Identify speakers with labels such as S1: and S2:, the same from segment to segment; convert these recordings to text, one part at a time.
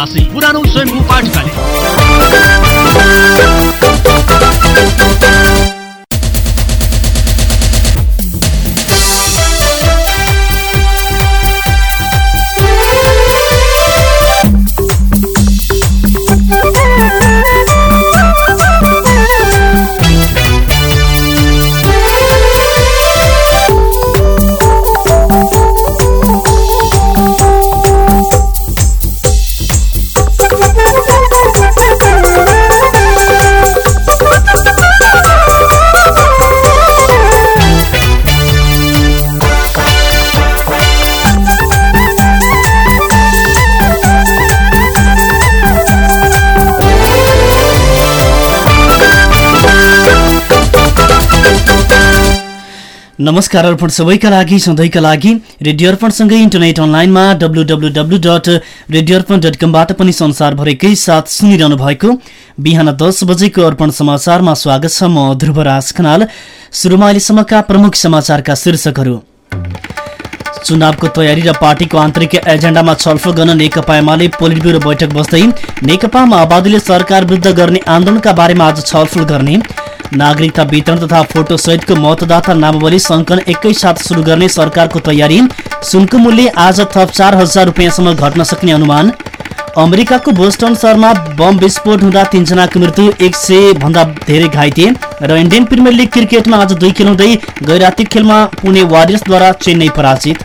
S1: सतासी पुरानो स्वयम्भू पाठशाला।
S2: नमस्कार अर्पण सबैका लागि सधैँका लागि रेडियो अर्पणसँगै इन्टरनेट अनलाइनमा W W W dot radio Arpan dot कमबाट पनि संसारभरिकै साथ सुनिरहनु भएको बिहान दस बजेको अर्पण समाचारमा स्वागत छ म ध्रुवराज खनाल सुरुमा अहिलेसम्मका प्रमुख समाचारका शीर्षकहरू चुनावको तयारी र पार्टीको आन्तरिक एजेन्डामा छलफल गर्न नेकपा एमाले पोलिट ब्युरो बैठक बस्दै नेकपा माओवादीले सरकार विरुद्ध गर्ने आन्दोलनका बारेमा आज छलफल गर्ने नागरिकता वितरण तथा फोटो सहितको मतदाता नामावली सङ्कलन एकैसाथ सुरु गर्ने सरकारको तयारी। सुनको मूल्य आज थप चार हजार रुपियाँसम्म घट्न सक्ने अनुमान। अमेरिकाको बोस्टन शहरमा बम विस्फोट हुँदा तीनजनाको मृत्यु एक सय भन्दा धेरै घाइते। र इन्डियन प्रिमियर लिग क्रिकेटमा आज दुई खेल हुँदै गैरातिक खेलमा पुणे वारियर्सद्वारा चेन्नई पराजित।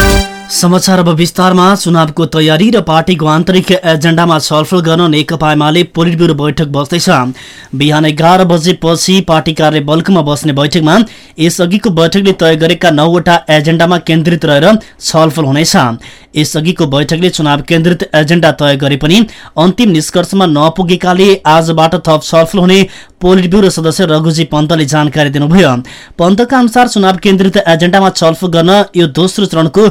S2: समाचार अब विस्तारमा। चुनावको तयारी र पार्टीको आन्तरिक एजेन्डामा छलफल गर्न नेकपा एमाले पोलिट ब्युरो बैठक बस्दैछ। बिहान एघार बजेपछि पार्टी कार्य बल्कमा बस्ने बैठकमा यसअघिको बैठकले तय गरेका नौवटा एजेन्डामा केन्द्रित रहेर छलफल हुनेछ। यसअघिको बैठकले चुनाव केन्द्रित एजेन्डा तय गरे पनि अन्तिम निष्कर्षमा नपुगेकाले आजबाट थप छलफल हुने पोलिट ब्युरो सदस्य रघुजी पन्तले जानकारी दिनुभयो। पन्तका अनुसार चुनाव केन्द्रित एजेन्डामा छलफल गर्न यो दोस्रो चरणको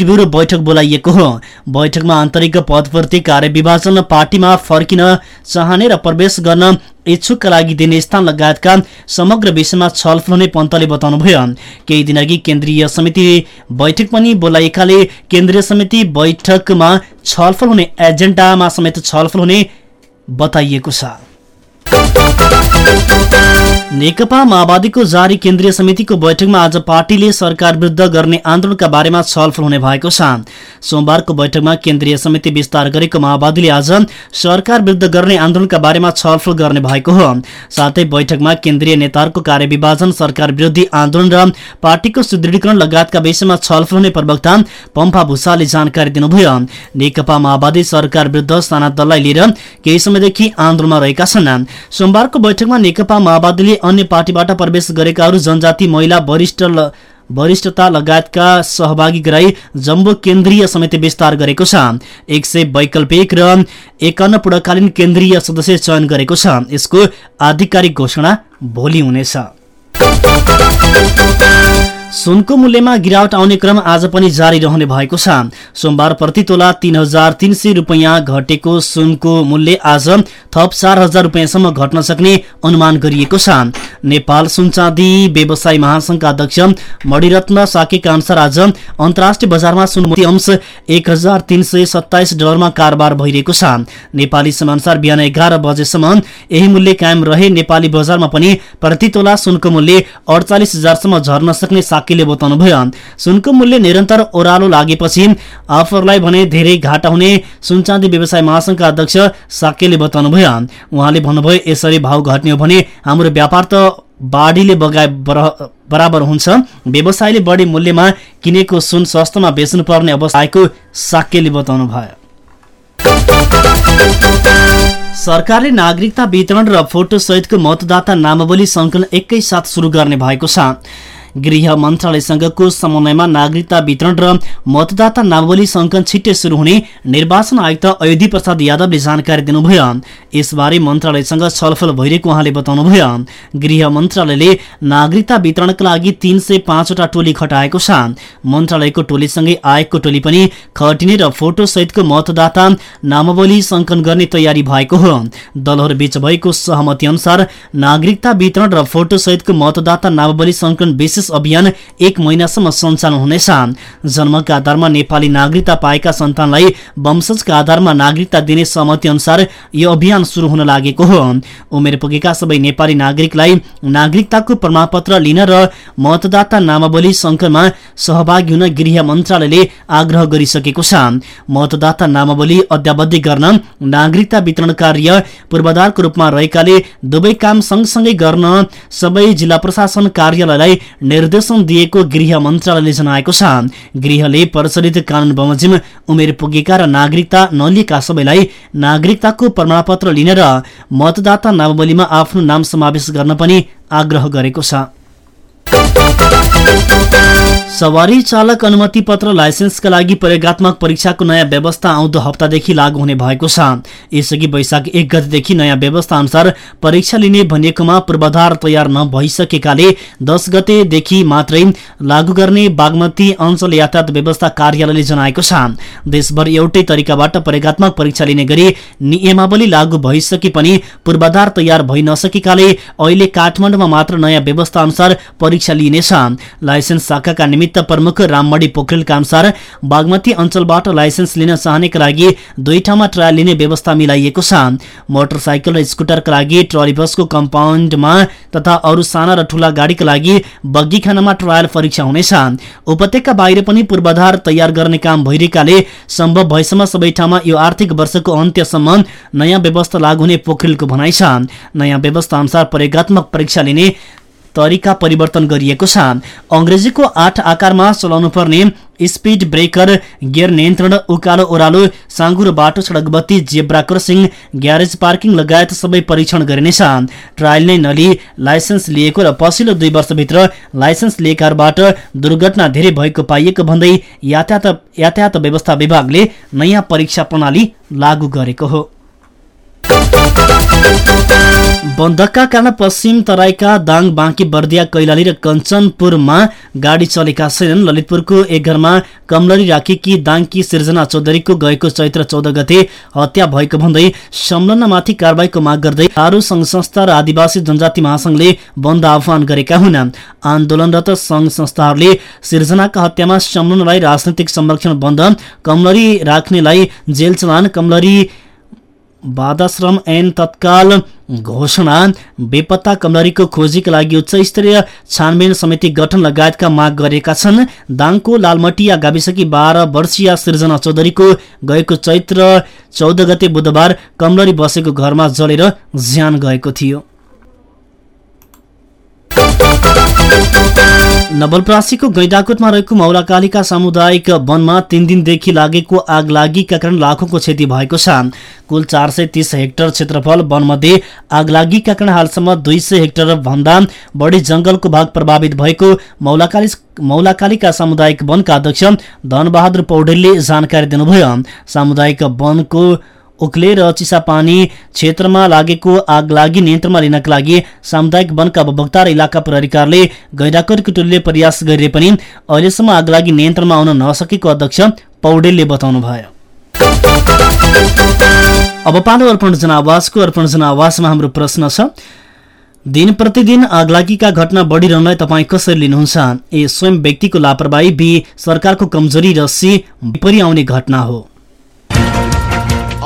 S2: ब्युरो बैठक बोलाइएको हो। बैठकमा आन्तरिक पदप्रति कार्यविभाजन पार्टीमा फर्किन चाहने र प्रवेश गर्न इच्छुकका लागि दिने स्थान लगायतका समग्र विषयमा छलफल हुने पन्तले बताउनुभयो। केही दिनअघि केन्द्रीय समिति बैठक पनि बोलाइएकाले केन्द्रीय समिति बैठकमा छलफल हुने एजेन्डामा समेत छलफल हुने बताइएको छ। नेकपा माओवादीको जारी केन्द्रीय समितिको बैठकमा आज पार्टीले सरकार विरुद्ध गर्ने आन्दोलनका बारेमा छलफल हुने भएको छ। सोमबारको बैठकमा केन्द्रीय समिति विस्तार गरेको माओवादीले आज सरकार विरुद्ध गर्ने आन्दोलनका बारेमा छलफल गर्ने भएको हो। साथै बैठकमा केन्द्रीय नेताहरूको कार्यविभाजन सरकार विरोधी आन्दोलन र पार्टीको सुदृढीकरण लगायतका विषयमा छलफल हुने प्रवक्ता पम्फा भूषालले जानकारी दिनुभयो। नेकपा माओवादी सरकार विरुद्ध साना दललाई लिएर केही समयदेखि आन्दोलनमा रहेका छन्। सोमबारको बैठकमा नेकपा माओवादीले अन्य पार्टीबाट प्रवेश गरेकाहरू जनजाति महिला वरिष्ठ वरिष्ठता लगायतका सहभागी गराई जम्बो केन्द्रीय समिति विस्तार गरेको छ। एक सय वैकल्पिक र एकाउन्न पूर्णकालीन केन्द्रीय सदस्य चयन गरेको छ। यसको आधिकारिक घोषणा भोलि हुनेछ। सुनको मूल्यमा गिरावट आउने क्रम आज पनि जारी रहने भएको छ। सोमबार प्रति तोला तीन हजार तीन सय रुपियाँ घटेको सुनको मूल्य आज थप चार हजार रुपियाँसम्म घट्न सक्ने अनुमान गरिएको छ। नेपाल सुनचाँदी व्यवसायी महासंघका अध्यक्ष मणिरत्न साकेका अनुसार आज अन्तर्राष्ट्रिय बजारमा सुन अंश एक हजार तीन सय सत्ताइस डलरमा कारोबार भइरहेको छ। नेपाली समयअनुसार बिहान एघार बजेसम्म यही मूल्य कायम रहे। नेपाली बजारमा पनि प्रति तोला सुनको मूल्य अडचालिस हजारसम्म झर्न सक्ने साकीले बताउनुभयो सुनको मूल्य निरन्तर ओह्रालो लागेपछि आफूहरूलाई भने धेरै घाटा हुने सुनचाँदी व्यवसाय महासंघका अध्यक्ष साकेले बताउनुभयो उहाँले भन्नुभयो यसरी भाव घट्ने हो भने हाम्रो व्यापार त बाढीले बगाए बराबर हुन्छ। व्यवसायीले बढी मूल्यमा किनेको सुन सस्तोमा बेच्नुपर्ने अवस्था आएको साक्यले बताउनु भयो। सरकारले नागरिकता वितरण र फोटो सहितको मतदाता नामावली सङ्कलन एकैसाथ सुरु गर्ने भएको छ। गृह मन्त्रालयसँगको समन्वयमा नागरिकता वितरण र मतदाता नामावली सङ्कलन छिट्टै सुरु हुने निर्वाचन आयुक्त अयोधी प्रसाद यादवले जानकारी दिनुभयो। यसबारे मन्त्रालयसँग छलफल भइरहेको उहाँले बताउनुभयो। गृह मन्त्रालयले नागरिकता वितरणका लागि तीन सय पाँचवटा टोली खटाएको छ। मन्त्रालयको टोलीसँगै आयोगको टोली पनि खटिने र फोटो सहितको मतदाता नामावली सङ्कलन गर्ने तयारी भएको हो। दलहरूबीच भएको सहमति अनुसार नागरिकता वितरण र फोटो सहितको मतदाता नामावली सङ्कलन विशेष अभियान एक महिनासम्म सञ्चालन हुनेछ। जन्मका आधारमा नेपाली नागरिकता पाएका सन्तानलाई वंशजका आधारमा नागरिकता दिने सहमति अनुसार यो अभियान शुरू हुन लागेको हो। उमेर पुगेका सबै नेपाली नागरिकलाई नागरिकताको प्रमाणपत्र लिन र मतदाता नामावली सङ्कलनमा सहभागी हुन गृह मन्त्रालयले आग्रह गरिसकेको छ। मतदाता नामावली अद्यावधि गर्न नागरिकता वितरण कार्य पूर्वाधारको रूपमा रहेकाले दुवै काम सँगसँगै गर्न सबै जिल्ला प्रशासन कार्यालयलाई निर्देशन दिएको गृह मन्त्रालयले जनाएको छ। गृहले प्रचलित कानून बमोजिम उमेर पुगेका र नागरिकता नलिएका सबैलाई नागरिकताको प्रमाणपत्र लिन र मतदाता नामावलीमा आफ्नो नाम समावेश गर्न पनि आग्रह गरेको छ। सवारी चालक अनुमति पत्र लाइसेन्सका लागि प्रयोगत्मक परीक्षाको नयाँ व्यवस्था आउँदो हप्तादेखि लागू हुने भएको छ। यसअघि वैशाख एक गतेदेखि नयाँ व्यवस्था अनुसार परीक्षा लिने भनिएकोमा पूर्वाधार तयार नभइसकेकाले दस गतेदेखि मात्रै लागू गर्ने बागमती अञ्चल यातायात व्यवस्था कार्यालयले जनाएको छ। देशभर एउटै तरिकाबाट प्रयोगत्मक परीक्षा लिने गरी नियमावली लागू भइसके पनि पूर्वाधार तयार भइ नसकेकाले अहिले काठमाडौँमा मात्र नयाँ व्यवस्था अनुसार परीक्षा लिइनेछ। लाइसेन्स शाखाका निमित्त प्रमुख राममणी पोखरेलका अनुसार बागमती अञ्चलबाट लाइसेन्स लिन चाहनेका लागि दुई ठाउँमा ट्रायल लिने व्यवस्था मिलाइएको छ। मोटरसाइकल र स्कुटरका लागि ट्रली बसको कम्पाउन्डमा तथा अरू साना र ठूला गाडीका लागि बग्गीखानामा ट्रायल परीक्षा हुनेछ। उपत्यका बाहिर पनि पूर्वाधार तयार गर्ने काम भइरहेकाले सम्भव भएसम्म सबै ठाउँमा यो आर्थिक वर्षको अन्त्यसम्म नयाँ व्यवस्था लागू हुने पोखरेलको भनाइ छ। नयाँ व्यवस्था अनुसार प्रयोगात्मक परीक्षा लिने तरिका परिवर्तन गरिएको छ। अङ्ग्रेजीको आठ आकारमा चलाउनु पर्ने स्पिड ब्रेकर गियर नियन्त्रण उकालो ओह्रालो साँगुरो बाटो सडक बत्ती जेब्रा क्रसिङ ग्यारेज पार्किङ लगायत सबै परीक्षण गरिनेछ। ट्रायल नै नलिई लाइसेन्स लिएको र पछिल्लो दुई वर्षभित्र लाइसेन्स लिएकाहरूबाट दुर्घटना धेरै भएको पाइएको भन्दै यातायात यातायात व्यवस्था विभागले नयाँ परीक्षा प्रणाली लागू गरेको हो। बन्दकका कारण पश्चिम तराईका दाङ बाँकी बर्दिया कैलाली र कञ्चनपुरमा गाडी चलेका छैनन्। ललितपुरको एक घरमा कमलरी राखेकी दाङकी सिर्जना चौधरीको गएको चैत्र चौध गते हत्या भएको भन्दै संलग्नमाथि कारवाहीको माग गर्दै आरू संघ संस्था र आदिवासी जनजाति महासंघले बन्द आह्वान गरेका हुन्। आन्दोलनरत संघ संस्थाहरूले सिर्जनाका हत्यामा संलग्नलाई राजनैतिक संरक्षण बन्द कमलरी राख्नेलाई जेल चलान कमलरी बाधाश्रम ऐन तत्काल घोषणा बेपत्ता कमलरीको खोजीका लागि उच्च स्तरीय छानबिन समिति गठन लगायतका माग गरेका छन्। दाङको लालमटिया गाविसकी बाह्र वर्षीय सृजना चौधरीको गएको चैत्र चौध गते बुधबार कमलरी बसेको घरमा जलेर ज्यान गएको थियो। नवलप्रासीको गैंडाकोटमा रहेको मौलाकालीका सामुदायिक वनमा तीन दिनदेखि लागेको आग लागिका कारण लाखौंको क्षति भएको छ। कुल चार सय तीस हेक्टर क्षेत्रफल वनमध्ये आगलागीका कारण हालसम्म दुई सय हेक्टर भन्दा बढी जंगलको भाग प्रभावित भएको मौलाकाली मौलाकालीका सामुदायिक वनका अध्यक्ष धनबहादुर पौडेलले जानकारी दिनुभयो। सामुदायिक वनको उक्ले र चिसापानी क्षेत्रमा लागेको आगलागी नियन्त्रणमा लिनका लागि सामुदायिक वनका उपभोक्ता र इलाका प्रहरीकारले गैडाकोटको टोलीले प्रयास गरे पनि अहिलेसम्म आगलागी नियन्त्रणमा आउन नसकेको अध्यक्ष पौडेलले बताउनु भयो अब पालो अर्पण जनावासको अर्पण जनावासमा हाम्रो प्रश्न छ दिन प्रतिदिन आगलागीका घटना बढिरहनलाई तपाईँ कसरी लिनुहुन्छ? ए स्वयं व्यक्तिको लापरवाही बी सरकारको कमजोरी र सी विपरी आउने घटना हो।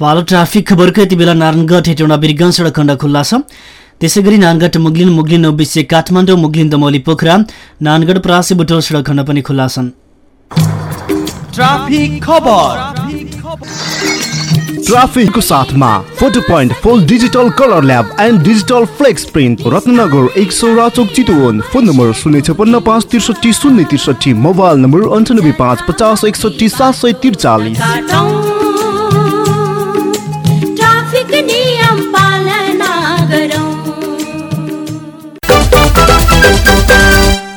S2: पालो ट्राफिक खबरको यति बेला नारायणगढ हेटौँडा बिरगञ्ज सडक खण्ड खुल्ला छ त्यसै गरी नानगढ मुगलिन मुगलिन नौबिसे काठमाडौँ मुगलिन दमौली पोखरा नानगढ परासी बुटोल सडक खण्ड पनि खुल्ला छन्
S3: photo full digital colour digital flex phone शून्य शून्य मोबाइल नम्बर अन्ठानब्बे पाँच पचास एकसठी सात सय त्रिचालिस।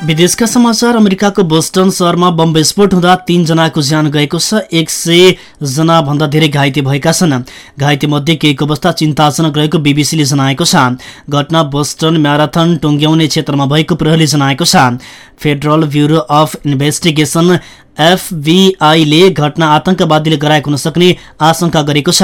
S2: विदेशका समाचार अमेरिकाको बोस्टन शहरमा बम विस्फोट हुँदा तीनजनाको ज्यान गएको छ। एक सय जना भन्दा धेरै घाइते भएका छन्। घाइते मध्ये केहीको अवस्था चिन्ताजनक रहेको बीबीसीले जनाएको छ। घटना बोस्टन म्याराथन टुङ्ग्याउने क्षेत्रमा भएको प्रहरीले जनाएको छ। फेडरल ब्युरो अफ इन्भेस्टिगेसन एफबीआईले घटना आतंकवादीले गराएको हुन सक्ने आशंका गरेको छ।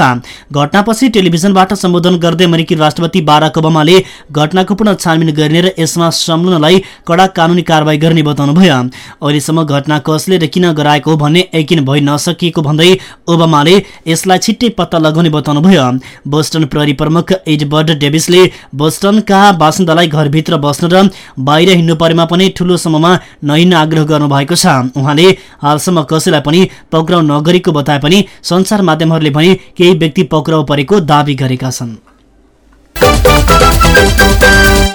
S2: घटनापछि टेलिभिजनबाट सम्बोधन गर्दै अमेरिकी राष्ट्रपति बाराक ओबामाले घटनाको पुनः छानबिन गर्ने र यसमा संलग्नलाई कडा कानुनी कारवाही गर्ने बताउनुभयो। अहिलेसम्म घटना कसले र किन गराएको हो भन्ने यकिन भइ नसकिएको भन्दै ओबामाले यसलाई छिट्टै पत्ता लगाउने बताउनुभयो। बोस्टन प्रहरी प्रमुख एडवर्ड डेभिसले बोस्टनका बासिन्दालाई घरभित्र बस्न र बाहिर हिँड्नु परेमा पनि ठूलो समूहमा नहिँड्न आग्रह गर्नुभएको छ। उहाँले हालसम्म कसैलाई पनि पक्राउ नगरेको बताए पनि सञ्चार माध्यमहरूले भने केही व्यक्ति पक्राउ परेको दावी गरेका छन्।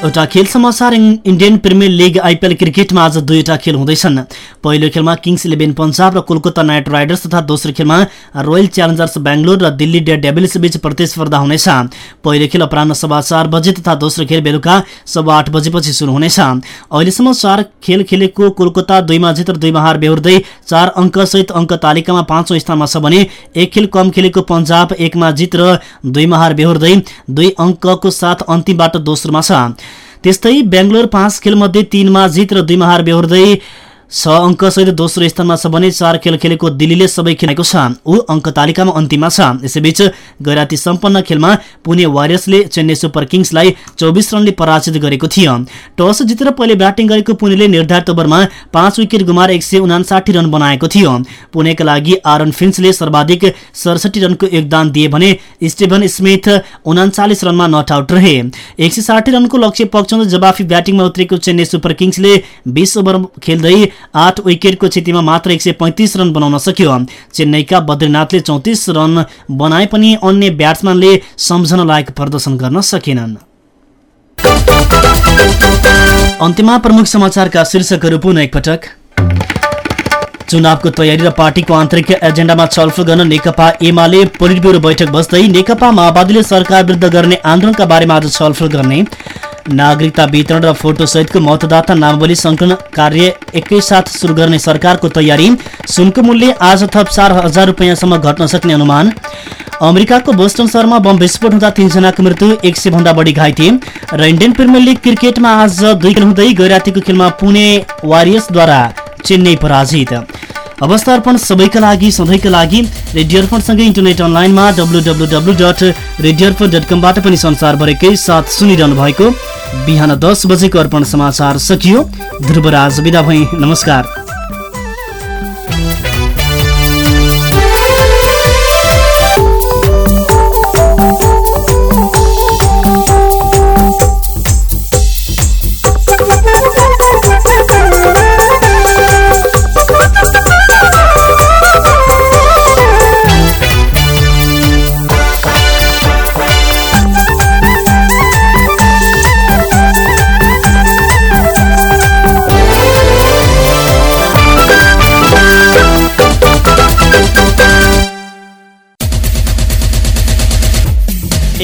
S2: एउटा खेल समाचार in- Indian Premier League IPL क्रिकेटमा आज दुईवटा खेल हुँदैछन्। पहिलो खेलमा किङ्स इलेभेन पन्जाब र कोलकाता नाइट राइडर्स तथा दोस्रो खेलमा रोयल च्यालेन्जर्स बेङ्गलोर र दिल्ली डेभिल्स बीच प्रतिस्पर्धा हुनेछ। पहिलो खेल अपरान्न सभा चार बजे तथा दोस्रो खेल बेलुका सभा आठ बजेपछि सुरु हुनेछ। अहिलेसम्म चार खेल खेलेको कोलकाता दुईमा जित र दुईमा हार बेहोर्दै चार अङ्कसहित अङ्क तालिकामा पाँचौँ स्थानमा छ भने एक खेल कम खेलेको पन्जाब एकमा जित र दुईमा हार बेहोर्दै दुई अङ्कको साथ अन्तिमबाट दोस्रोमा छ। त्यस्तै बेङ्गलोर पाँच खेलमध्ये तीनमा जित र दुईमा हार बेहोर्दै छ अङ्कसहित दोस्रो स्थानमा छ भने चार खेल खेलेको दिल्लीले सबै खेलेको छ। ऊ अङ्क तालिकामा अन्तिममा छ। यसैबीच गैराती सम्पन्न खेलमा पुणे वारियर्सले चेन्नई सुपर किङ्सलाई चौबिस रनले पराजित गरेको थियो। टस जितेर पहिले ब्याटिङ गरेको पुणेले निर्धारित ओभरमा पाँच विकेट गुमाएर एक सय उनासाठी रन बनाएको थियो। पुणेका लागि आरन फिन्चले सर्वाधिक सडसठी रनको योगदान दिए भने स्टिभन स्मिथ उनाचालिस रनमा नट आउट रहे। एक सय साठी रनको लक्ष्य पक्षाउँदै जवाफी ब्याटिङमा उत्रेको चेन्नई सुपर किङ्सले बिस ओभर खेल्दै आठ विकेटको क्षतिमा मात्र एक रन बनाउन सक्यो। चेन्नईका बद्रीनाथले चौतिस रन बनाए पनि अन्य ब्याट्सम्यानले सम्झन लायक प्रदर्शन गर्न सकेनन्। अन्त्यमा प्रमुख समाचारका शीर्षकहरू पुनः एकपटक। चुनावको तयारी र पार्टीको आन्तरिक एजेन्डामा छलफल गर्न नेकपा एमाले पोलिट ब्युरो बैठक बस्दै नेकपा माओवादीले सरकार विरुद्ध गर्ने आन्दोलनका बारेमा आज छलफल गर्ने। नागरिकता वितरण र फोटो सहितको मतदाता नामावली सङ्कलन कार्य एकैसाथ सुरु गर्ने सरकारको तयारी। सुनको मूल्य आज थप चार हजार रुपियाँसम्म घट्न सक्ने अनुमान। अमेरिकाको बोस्टन शहरमा बम विस्फोट हुँदा तीनजनाको मृत्यु एक सय भन्दा बढी घाइते। र इन्डियन प्रिमियर लिग क्रिकेटमा आज दुई खेल हुँदै गैरातीको खेलमा पुणे वारियर्सद्वारा चेन्नई पराजित। अवस्था अर्पण सबैका लागि सधैँका लागि रेडियो अर्पणसँगै इन्टरनेट अनलाइनमा W W W dot radio Arpan dot कमबाट पनि संसारभरिकै साथ सुनिरहनु भएको बिहान दस बजेको अर्पण समाचार सकियो। ध्रुवराज बिदा भई नमस्कार।